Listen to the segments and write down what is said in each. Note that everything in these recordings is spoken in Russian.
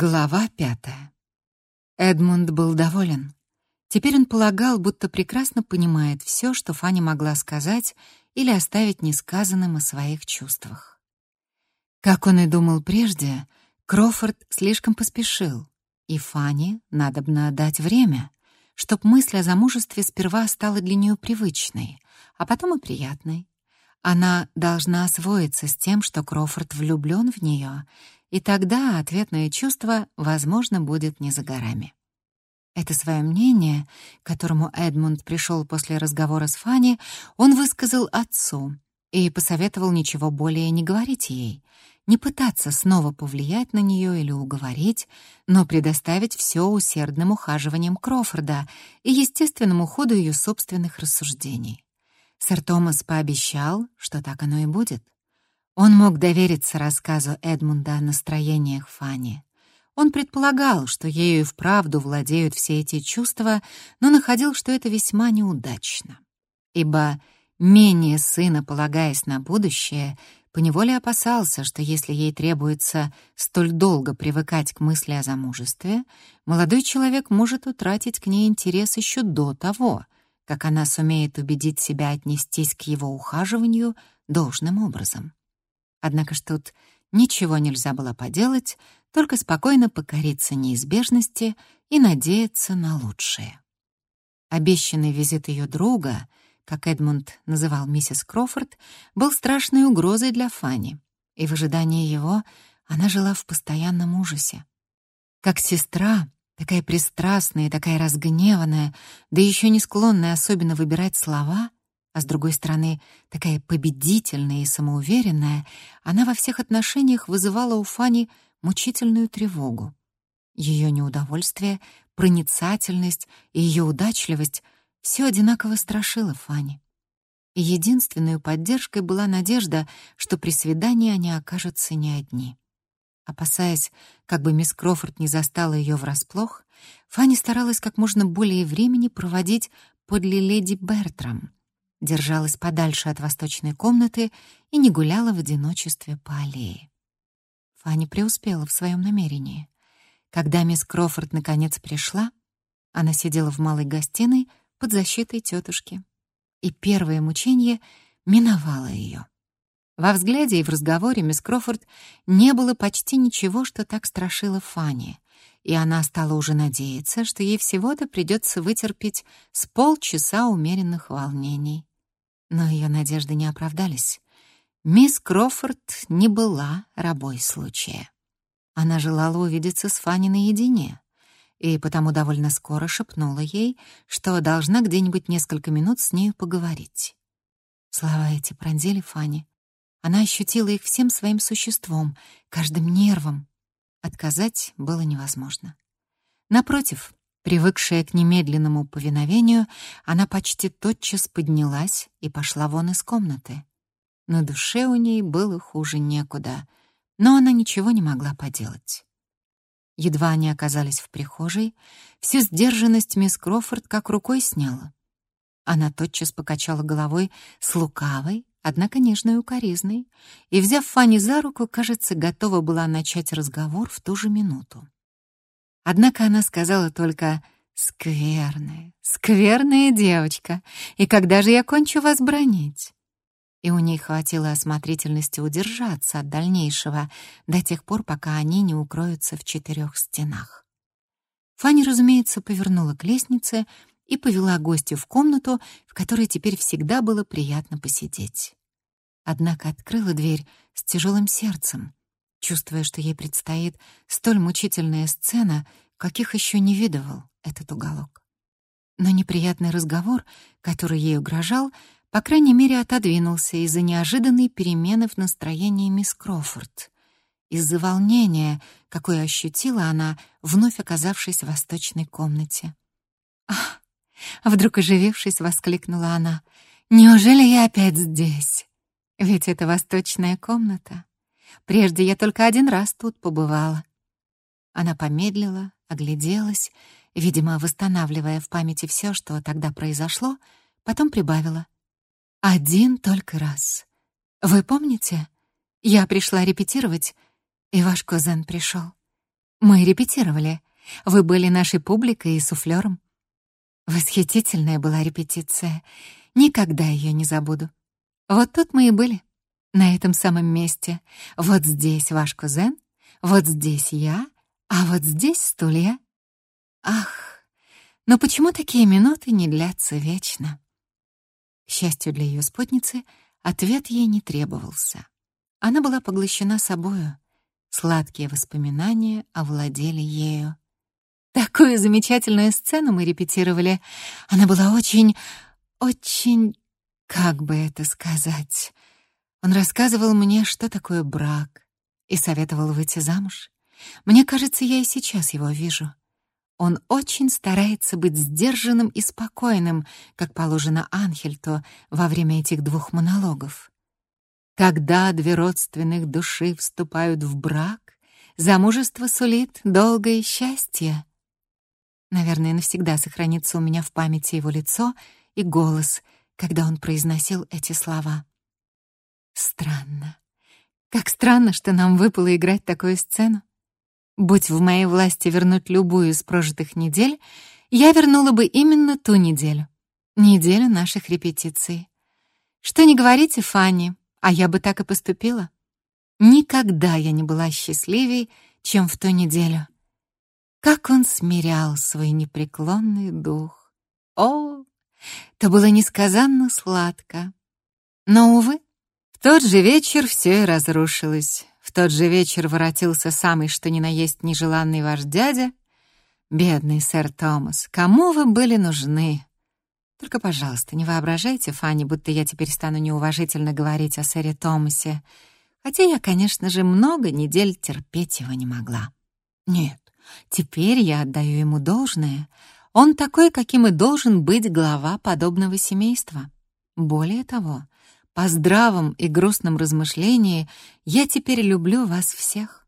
Глава пятая. Эдмунд был доволен. Теперь он полагал, будто прекрасно понимает все, что Фанни могла сказать или оставить несказанным о своих чувствах. Как он и думал прежде, Крофорд слишком поспешил, и Фанни надобно дать время, чтоб мысль о замужестве сперва стала для нее привычной, а потом и приятной. Она должна освоиться с тем, что Крофорд влюблен в нее и тогда ответное чувство, возможно, будет не за горами. Это свое мнение, к которому Эдмунд пришел после разговора с Фанни, он высказал отцу и посоветовал ничего более не говорить ей, не пытаться снова повлиять на нее или уговорить, но предоставить все усердным ухаживаниям Крофорда и естественному ходу ее собственных рассуждений. Сэр Томас пообещал, что так оно и будет. Он мог довериться рассказу Эдмунда о настроениях Фани. Он предполагал, что ею и вправду владеют все эти чувства, но находил, что это весьма неудачно. Ибо, менее сына полагаясь на будущее, поневоле опасался, что если ей требуется столь долго привыкать к мысли о замужестве, молодой человек может утратить к ней интерес еще до того, как она сумеет убедить себя отнестись к его ухаживанию должным образом. Однако ж тут ничего нельзя было поделать, только спокойно покориться неизбежности и надеяться на лучшее. Обещанный визит ее друга, как Эдмунд называл миссис Крофорд, был страшной угрозой для Фанни, и в ожидании его она жила в постоянном ужасе. Как сестра, такая пристрастная и такая разгневанная, да еще не склонная особенно выбирать слова — а с другой стороны, такая победительная и самоуверенная, она во всех отношениях вызывала у Фани мучительную тревогу. Ее неудовольствие, проницательность и ее удачливость все одинаково страшило Фани. И единственной поддержкой была надежда, что при свидании они окажутся не одни. Опасаясь, как бы мисс Крофорд не застала ее врасплох, Фанни старалась как можно более времени проводить подле леди Бертрам — держалась подальше от восточной комнаты и не гуляла в одиночестве по аллее. Фанни преуспела в своем намерении. Когда мисс Крофорд наконец пришла, она сидела в малой гостиной под защитой тетушки. И первое мучение миновало ее. Во взгляде и в разговоре мисс Крофорд не было почти ничего, что так страшило Фанни, и она стала уже надеяться, что ей всего-то придется вытерпеть с полчаса умеренных волнений. Но ее надежды не оправдались. Мисс Крофорд не была рабой случая. Она желала увидеться с Фанни наедине, и потому довольно скоро шепнула ей, что должна где-нибудь несколько минут с нею поговорить. Слова эти пронзили Фанни. Она ощутила их всем своим существом, каждым нервом. Отказать было невозможно. Напротив, Привыкшая к немедленному повиновению, она почти тотчас поднялась и пошла вон из комнаты. На душе у ней было хуже некуда, но она ничего не могла поделать. Едва они оказались в прихожей, всю сдержанность мисс Крофорд как рукой сняла. Она тотчас покачала головой с лукавой, однако нежной укоризной, и, взяв Фанни за руку, кажется, готова была начать разговор в ту же минуту. Однако она сказала только «Скверная, скверная девочка, и когда же я кончу вас бронить?» И у ней хватило осмотрительности удержаться от дальнейшего до тех пор, пока они не укроются в четырех стенах. Фанни, разумеется, повернула к лестнице и повела гостю в комнату, в которой теперь всегда было приятно посидеть. Однако открыла дверь с тяжелым сердцем, чувствуя, что ей предстоит столь мучительная сцена, каких еще не видывал этот уголок. Но неприятный разговор, который ей угрожал, по крайней мере, отодвинулся из-за неожиданной перемены в настроении мисс Крофорд, из-за волнения, какое ощутила она, вновь оказавшись в восточной комнате. «Ах!» — вдруг оживившись, воскликнула она. «Неужели я опять здесь? Ведь это восточная комната. Прежде я только один раз тут побывала». Она помедлила, огляделась, видимо, восстанавливая в памяти все, что тогда произошло, потом прибавила. «Один только раз. Вы помните? Я пришла репетировать, и ваш кузен пришел. Мы репетировали. Вы были нашей публикой и суфлером. Восхитительная была репетиция. Никогда ее не забуду. Вот тут мы и были, на этом самом месте. Вот здесь ваш кузен, вот здесь я, а вот здесь стулья. Ах, но почему такие минуты не длятся вечно? К счастью для ее спутницы, ответ ей не требовался. Она была поглощена собою. Сладкие воспоминания овладели ею. Такую замечательную сцену мы репетировали. Она была очень, очень, как бы это сказать... Он рассказывал мне, что такое брак, и советовал выйти замуж. Мне кажется, я и сейчас его вижу. Он очень старается быть сдержанным и спокойным, как положено Анхельту во время этих двух монологов. Когда две родственных души вступают в брак, замужество сулит долгое счастье. Наверное, навсегда сохранится у меня в памяти его лицо и голос, когда он произносил эти слова. Странно. Как странно, что нам выпало играть такую сцену. Будь в моей власти вернуть любую из прожитых недель, я вернула бы именно ту неделю. Неделю наших репетиций. Что не говорите, Фанни, а я бы так и поступила. Никогда я не была счастливей, чем в ту неделю. Как он смирял свой непреклонный дух. О, это было несказанно сладко. Но, увы, тот же вечер все и разрушилось. В тот же вечер воротился самый что ни на есть нежеланный ваш дядя. Бедный сэр Томас, кому вы были нужны? Только, пожалуйста, не воображайте, Фанни, будто я теперь стану неуважительно говорить о сэре Томасе. Хотя я, конечно же, много недель терпеть его не могла. Нет, теперь я отдаю ему должное. Он такой, каким и должен быть глава подобного семейства. Более того, по здравом и грустном размышлении я теперь люблю вас всех.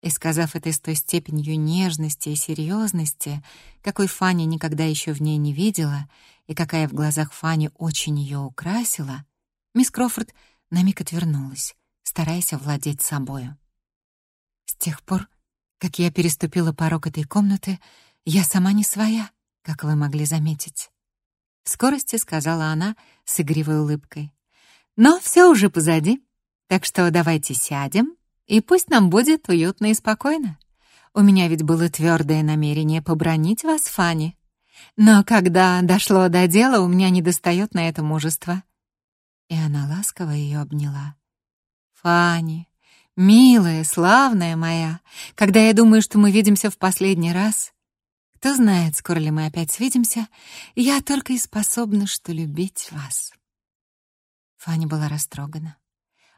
И сказав это с той степенью нежности и серьезности, какой Фанни никогда еще в ней не видела, и какая в глазах Фанни очень ее украсила, мисс Крофорд на миг отвернулась, стараясь овладеть собою. С тех пор, как я переступила порог этой комнаты, я сама не своя, как вы могли заметить. В скорости сказала она с игривой улыбкой. Но все уже позади, так что давайте сядем, и пусть нам будет уютно и спокойно. У меня ведь было твердое намерение побронить вас, Фанни. Но когда дошло до дела, у меня недостает на это мужества. И она ласково ее обняла. Фанни, милая, славная моя, когда я думаю, что мы видимся в последний раз, кто знает, скоро ли мы опять свидимся, я только и способна, что любить вас. Фаня была растрогана.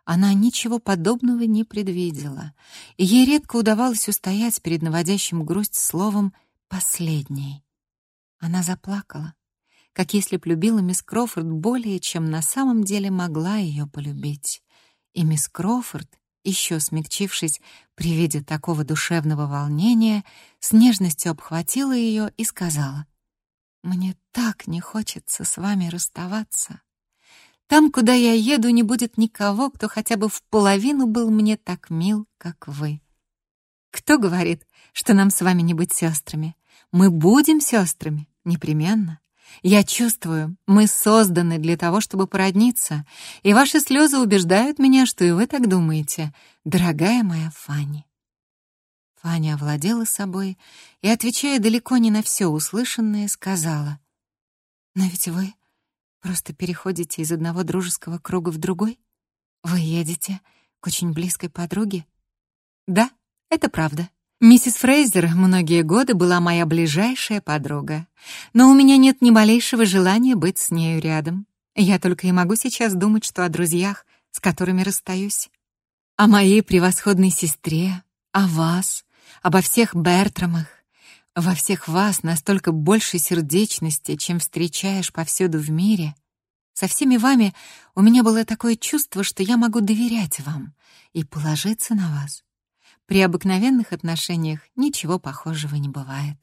Она ничего подобного не предвидела, и ей редко удавалось устоять перед наводящим грусть словом «последней». Она заплакала, как если б любила мисс Крофорд более, чем на самом деле могла ее полюбить. И мисс Крофорд, еще смягчившись при виде такого душевного волнения, с нежностью обхватила ее и сказала, «Мне так не хочется с вами расставаться». Там, куда я еду, не будет никого, кто хотя бы в половину был мне так мил, как вы. Кто говорит, что нам с вами не быть сестрами? Мы будем сестрами, непременно. Я чувствую, мы созданы для того, чтобы породниться, и ваши слезы убеждают меня, что и вы так думаете, дорогая моя Фанни. Фаня овладела собой и, отвечая далеко не на все услышанное, сказала, «Но ведь вы Просто переходите из одного дружеского круга в другой? Вы едете к очень близкой подруге? Да, это правда. Миссис Фрейзер многие годы была моя ближайшая подруга, но у меня нет ни малейшего желания быть с нею рядом. Я только и могу сейчас думать, что о друзьях, с которыми расстаюсь. О моей превосходной сестре, о вас, обо всех Бертрамах, во всех вас настолько больше сердечности, чем встречаешь повсюду в мире. Со всеми вами у меня было такое чувство, что я могу доверять вам и положиться на вас. При обыкновенных отношениях ничего похожего не бывает.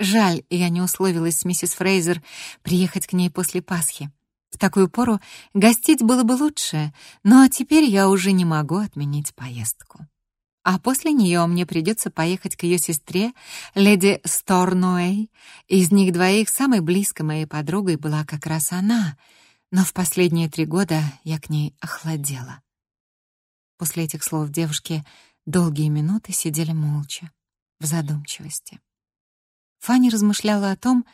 Жаль, я не условилась с миссис Фрейзер приехать к ней после Пасхи. В такую пору гостить было бы лучше, но теперь я уже не могу отменить поездку. А после нее мне придется поехать к ее сестре, леди Сторнуэй. Из них двоих самой близкой моей подругой была как раз она, но в последние три года я к ней охладела. После этих слов девушки долгие минуты сидели молча, в задумчивости. Фанни размышляла о том,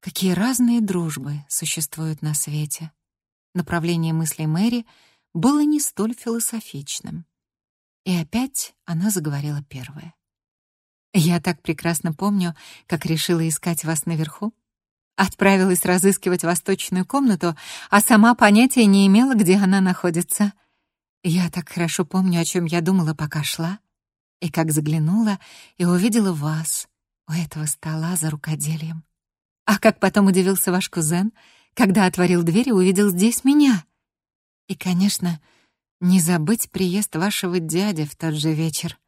какие разные дружбы существуют на свете. Направление мыслей Мэри было не столь философичным. И опять она заговорила первая. «Я так прекрасно помню, как решила искать вас наверху. Отправилась разыскивать восточную комнату, а сама понятия не имела, где она находится. Я так хорошо помню, о чем я думала, пока шла, и как заглянула и увидела вас у этого стола за рукоделием. А как потом удивился ваш кузен, когда отворил дверь и увидел здесь меня. И, конечно, не забыть приезд вашего дяди в тот же вечер.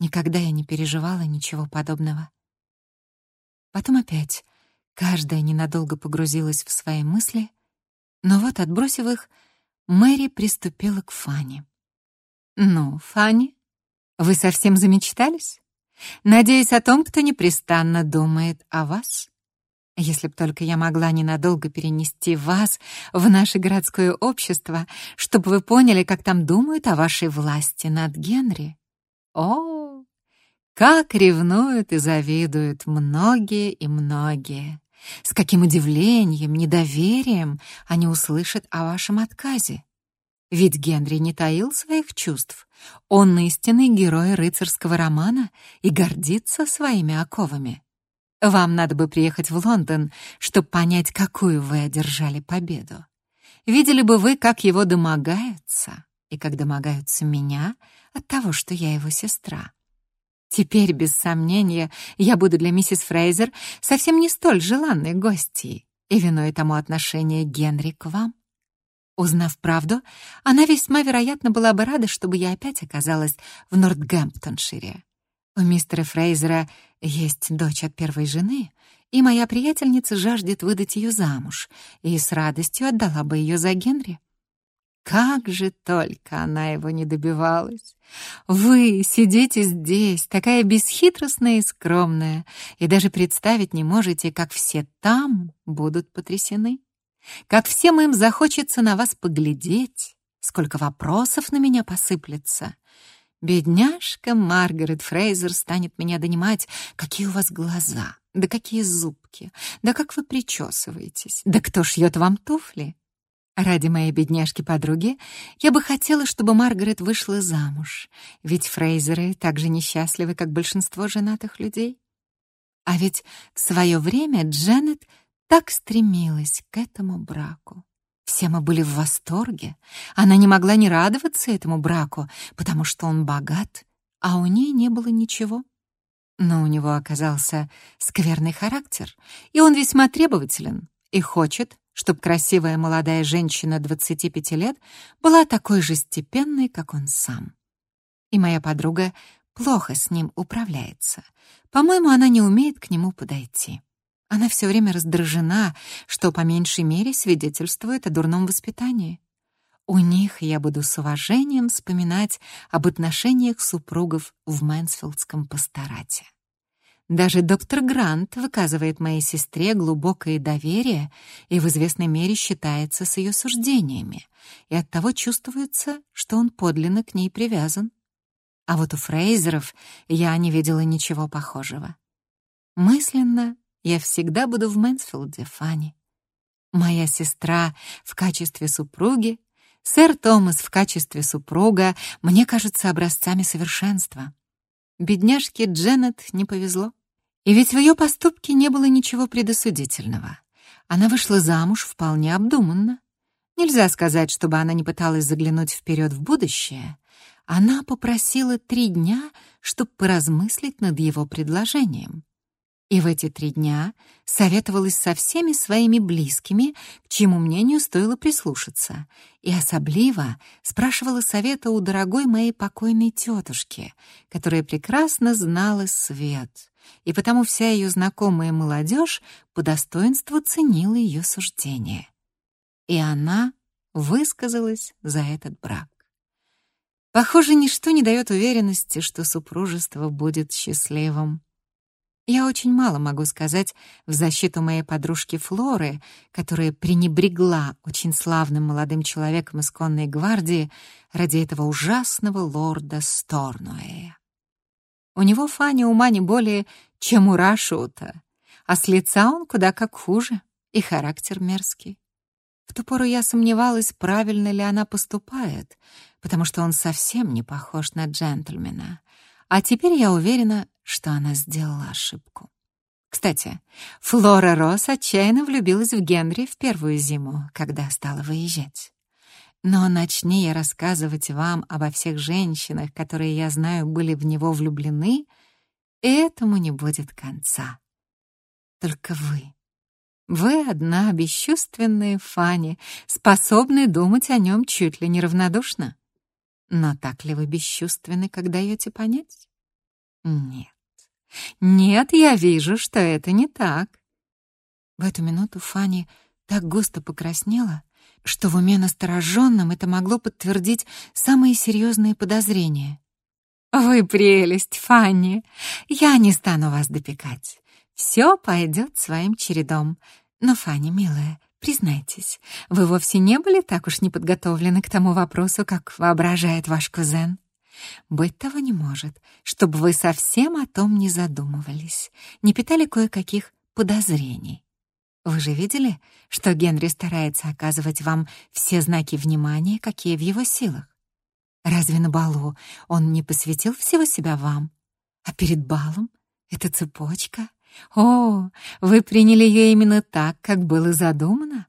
Никогда я не переживала ничего подобного. Потом опять каждая ненадолго погрузилась в свои мысли, но вот, отбросив их, Мэри приступила к Фанни. «Ну, Фанни, вы совсем замечтались? Надеюсь о том, кто непрестанно думает о вас?» Если б только я могла ненадолго перенести вас в наше городское общество, чтобы вы поняли, как там думают о вашей власти над Генри. О, как ревнуют и завидуют многие и многие. С каким удивлением, недоверием они услышат о вашем отказе. Ведь Генри не таил своих чувств. Он истинный герой рыцарского романа и гордится своими оковами. Вам надо бы приехать в Лондон, чтобы понять, какую вы одержали победу. Видели бы вы, как его домогаются, и как домогаются меня от того, что я его сестра. Теперь, без сомнения, я буду для миссис Фрейзер совсем не столь желанной гостьей, и виной тому отношение Генри к вам. Узнав правду, она весьма вероятно была бы рада, чтобы я опять оказалась в Нортгемптоншире. У мистера Фрейзера есть дочь от первой жены, и моя приятельница жаждет выдать ее замуж, и с радостью отдала бы ее за Генри. Как же только она его не добивалась. Вы сидите здесь, такая бесхитростная и скромная, и даже представить не можете, как все там будут потрясены. Как всем им захочется на вас поглядеть, сколько вопросов на меня посыплется. Бедняжка Маргарет Фрейзер станет меня донимать. Какие у вас глаза, да какие зубки, да как вы причесываетесь, да кто шьет вам туфли? Ради моей бедняжки-подруги я бы хотела, чтобы Маргарет вышла замуж, ведь Фрейзеры так же несчастливы, как большинство женатых людей. А ведь в свое время Дженнет так стремилась к этому браку. Все мы были в восторге. Она не могла не радоваться этому браку, потому что он богат, а у ней не было ничего. Но у него оказался скверный характер, и он весьма требователен и хочет, чтобы красивая молодая женщина 25 лет была такой же степенной, как он сам. И моя подруга плохо с ним управляется. По-моему, она не умеет к нему подойти. Она все время раздражена, что по меньшей мере свидетельствует о дурном воспитании. У них я буду с уважением вспоминать об отношениях супругов в Мэнсфилдском пасторате. Даже доктор Грант выказывает моей сестре глубокое доверие и в известной мере считается с ее суждениями, и оттого чувствуется, что он подлинно к ней привязан. А вот у Фрейзеров я не видела ничего похожего. Мысленно я всегда буду в Мэнсфилде, Фанни. Моя сестра в качестве супруги, сэр Томас в качестве супруга мне кажутся образцами совершенства. Бедняжке Дженнет не повезло. И ведь в ее поступке не было ничего предосудительного. Она вышла замуж вполне обдуманно. Нельзя сказать, чтобы она не пыталась заглянуть вперед в будущее. Она попросила три дня, чтобы поразмыслить над его предложением. И в эти три дня советовалась со всеми своими близкими, к чьему мнению стоило прислушаться, и особливо спрашивала совета у дорогой моей покойной тетушки, которая прекрасно знала свет, и потому вся ее знакомая молодежь по достоинству ценила ее суждение. И она высказалась за этот брак. Похоже, ничто не дает уверенности, что супружество будет счастливым. Я очень мало могу сказать в защиту моей подружки Флоры, которая пренебрегла очень славным молодым человеком из конной гвардии ради этого ужасного лорда Сторнуэя. У него Фаня ума не более, чем у Рашута, а с лица он куда как хуже, и характер мерзкий. В ту пору я сомневалась, правильно ли она поступает, потому что он совсем не похож на джентльмена. А теперь я уверена, что она сделала ошибку. Кстати, Флора Росс отчаянно влюбилась в Генри в первую зиму, когда стала выезжать. Но начни я рассказывать вам обо всех женщинах, которые, я знаю, были в него влюблены, этому не будет конца. Только вы. Вы одна бесчувственная Фанни, способная думать о нем чуть ли не равнодушно. Но так ли вы бесчувственны, как даете понять? Нет. Нет, я вижу, что это не так. В эту минуту Фанни так густо покраснела, что в уме настороженном это могло подтвердить самые серьезные подозрения. «Вы прелесть, Фанни! Я не стану вас допекать. Все пойдет своим чередом. Но, Фанни, милая, признайтесь, вы вовсе не были так уж неподготовлены к тому вопросу, как воображает ваш кузен?» Быть того не может, чтобы вы совсем о том не задумывались, не питали кое-каких подозрений. Вы же видели, что Генри старается оказывать вам все знаки внимания, какие в его силах? Разве на балу он не посвятил всего себя вам? А перед балом эта цепочка? О, вы приняли ее именно так, как было задумано?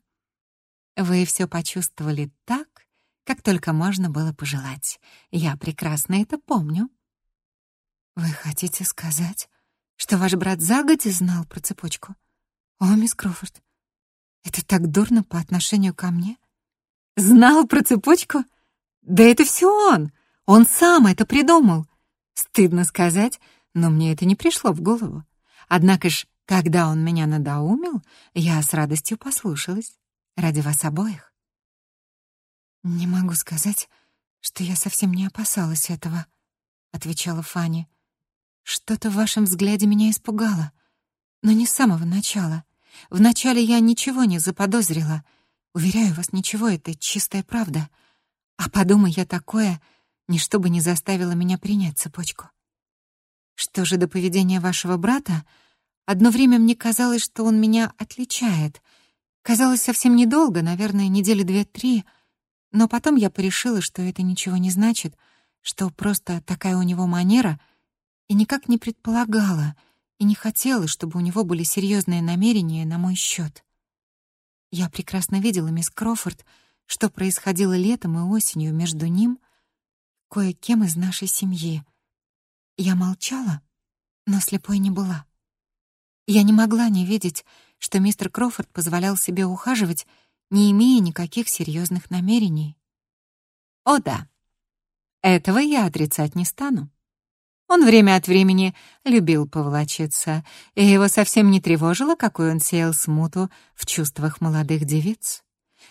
Вы все почувствовали так, как только можно было пожелать. Я прекрасно это помню. Вы хотите сказать, что ваш брат загодя знал про цепочку? О, мисс Крофорд, это так дурно по отношению ко мне. Знал про цепочку? Да это все он. Он сам это придумал. Стыдно сказать, но мне это не пришло в голову. Однако ж, когда он меня надоумил, я с радостью послушалась. Ради вас обоих. «Не могу сказать, что я совсем не опасалась этого», — отвечала Фанни. «Что-то в вашем взгляде меня испугало, но не с самого начала. Вначале я ничего не заподозрила. Уверяю вас, ничего, это чистая правда. А подумай я такое, ничто бы не заставило меня принять цепочку. Что же до поведения вашего брата, одно время мне казалось, что он меня отличает. Казалось, совсем недолго, наверное, недели две-три — но потом я порешила, что это ничего не значит, что просто такая у него манера, и никак не предполагала и не хотела, чтобы у него были серьезные намерения на мой счет. Я прекрасно видела, мисс Крофорд, что происходило летом и осенью между ним кое-кем из нашей семьи. Я молчала, но слепой не была. Я не могла не видеть, что мистер Крофорд позволял себе ухаживать не имея никаких серьезных намерений. О да, этого я отрицать не стану. Он время от времени любил поволочиться, и его совсем не тревожило, какой он сеял смуту в чувствах молодых девиц.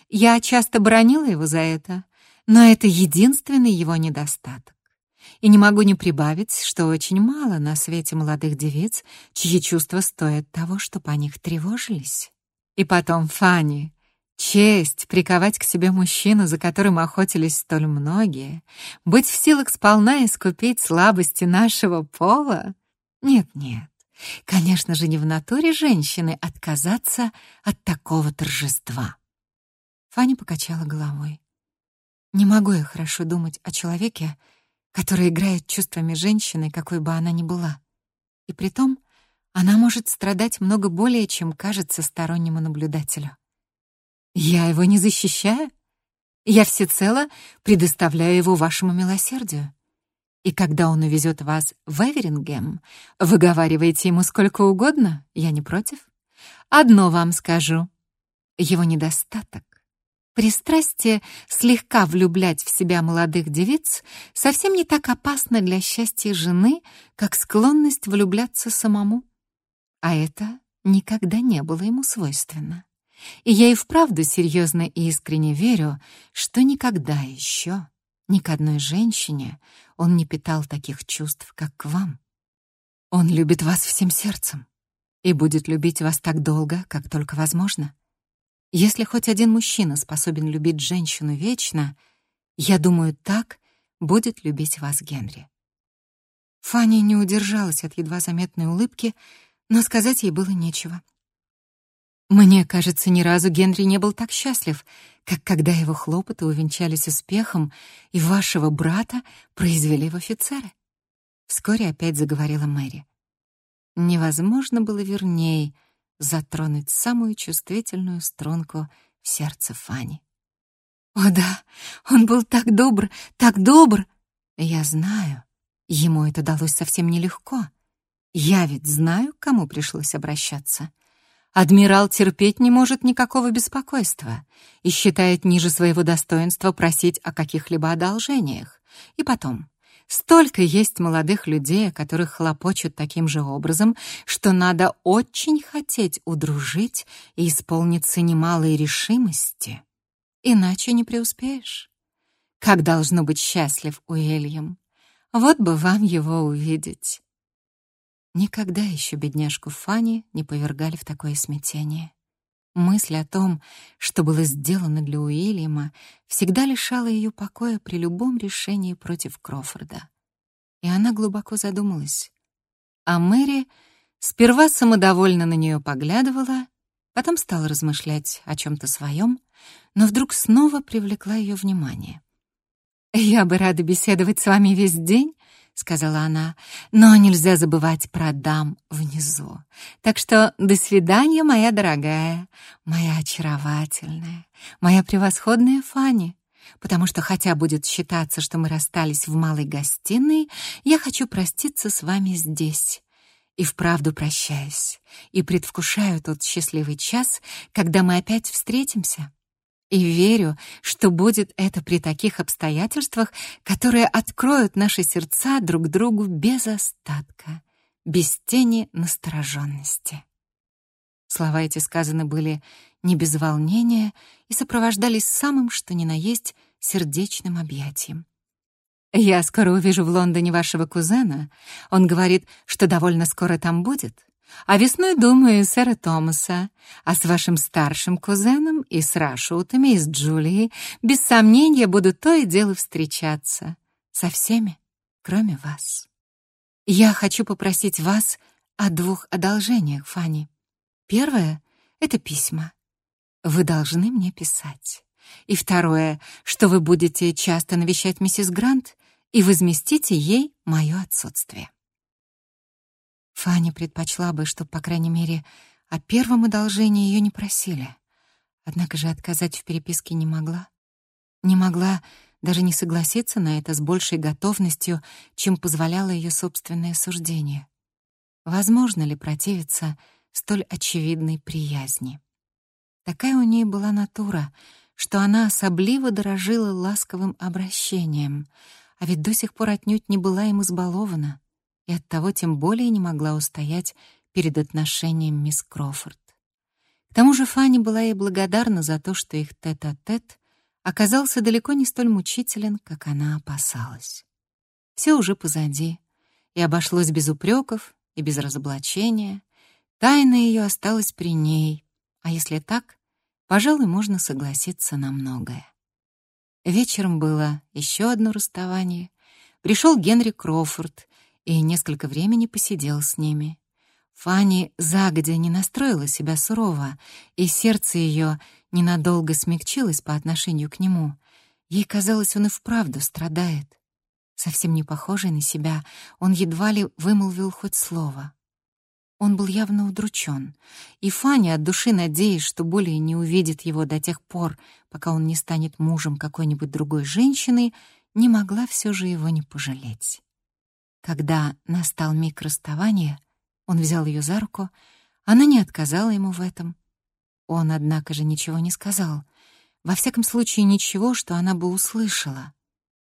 Я часто бронила его за это, но это единственный его недостаток. И не могу не прибавить, что очень мало на свете молодых девиц, чьи чувства стоят того, чтобы о них тревожились. И потом Фанни, Честь приковать к себе мужчину, за которым охотились столь многие, быть в силах сполна искупить слабости нашего пола? Нет-нет, конечно же, не в натуре женщины отказаться от такого торжества. Фаня покачала головой. Не могу я хорошо думать о человеке, который играет чувствами женщины, какой бы она ни была. И притом она может страдать много более, чем кажется стороннему наблюдателю. Я его не защищаю. Я всецело предоставляю его вашему милосердию. И когда он увезет вас в Эверингем, выговаривайте ему сколько угодно, я не против. Одно вам скажу. Его недостаток. Пристрастие слегка влюблять в себя молодых девиц совсем не так опасно для счастья жены, как склонность влюбляться самому. А это никогда не было ему свойственно. И я и вправду серьезно и искренне верю, что никогда еще Ни к одной женщине он не питал таких чувств, как к вам. Он любит вас всем сердцем и будет любить вас так долго, как только возможно. Если хоть один мужчина способен любить женщину вечно, я думаю, так будет любить вас Генри. Фанни не удержалась от едва заметной улыбки, но сказать ей было нечего. Мне кажется, ни разу Генри не был так счастлив, как когда его хлопоты увенчались успехом и вашего брата произвели в офицеры. Вскоре опять заговорила Мэри. Невозможно было вернее затронуть самую чувствительную струнку в сердце Фани. «О да, он был так добр, так добр!» «Я знаю, ему это далось совсем нелегко. Я ведь знаю, кому пришлось обращаться. Адмирал терпеть не может никакого беспокойства и считает ниже своего достоинства просить о каких-либо одолжениях. И потом, столько есть молодых людей, которых хлопочут таким же образом, что надо очень хотеть удружить и исполниться немалой решимости. Иначе не преуспеешь. Как должно быть счастлив Уильям. Вот бы вам его увидеть. Никогда еще бедняжку Фанни не повергали в такое смятение. Мысль о том, что было сделано для Уильяма, всегда лишала ее покоя при любом решении против Крофорда. И она глубоко задумалась. А Мэри сперва самодовольно на нее поглядывала, потом стала размышлять о чем-то своем, но вдруг снова привлекла ее внимание. «Я бы рада беседовать с вами весь день», — сказала она, «но нельзя забывать про дам внизу. Так что до свидания, моя дорогая, моя очаровательная, моя превосходная Фанни, потому что хотя будет считаться, что мы расстались в малой гостиной, я хочу проститься с вами здесь». И вправду прощаюсь, и предвкушаю тот счастливый час, когда мы опять встретимся. И верю, что будет это при таких обстоятельствах, которые откроют наши сердца друг другу без остатка, без тени настороженности. Слова эти сказаны были не без волнения и сопровождались самым, что ни на есть, сердечным объятием. «Я скоро увижу в Лондоне вашего кузена. Он говорит, что довольно скоро там будет. А весной, думаю, сэра Томаса. А с вашим старшим кузеном и с Рашутами, и с Джулией, без сомнения, буду то и дело встречаться. Со всеми, кроме вас. Я хочу попросить вас о двух одолжениях, Фанни. Первое — это письма. Вы должны мне писать. И второе, что вы будете часто навещать миссис Грант и возместите ей мое отсутствие. Фаня предпочла бы, чтобы, по крайней мере, о первом одолжении ее не просили. Однако же отказать в переписке не могла. Не могла даже не согласиться на это с большей готовностью, чем позволяло ее собственное суждение. Возможно ли противиться столь очевидной приязни? Такая у нее была натура, что она особливо дорожила ласковым обращением, а ведь до сих пор отнюдь не была им избалована и оттого тем более не могла устоять перед отношением мисс Крофорд. К тому же Фанни была ей благодарна за то, что их тет-а-тет -тет оказался далеко не столь мучителен, как она опасалась. Все уже позади, и обошлось без упреков и без разоблачения. Тайна ее осталась при ней, а если так, пожалуй, можно согласиться на многое. Вечером было еще одно расставание. Пришел Генри Крофорд и несколько времени посидел с ними. Фанни загодя не настроила себя сурово, и сердце ее ненадолго смягчилось по отношению к нему. Ей казалось, он и вправду страдает. Совсем не похожий на себя, он едва ли вымолвил хоть слово. Он был явно удручен, и Фанни, от души надеясь, что более не увидит его до тех пор, пока он не станет мужем какой-нибудь другой женщины, не могла все же его не пожалеть. Когда настал миг расставания, он взял ее за руку, она не отказала ему в этом. Он, однако же, ничего не сказал, во всяком случае ничего, что она бы услышала.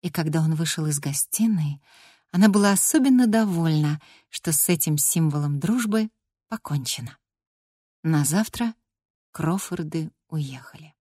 И когда он вышел из гостиной, она была особенно довольна, что с этим символом дружбы покончено. На завтра Крофорды уехали.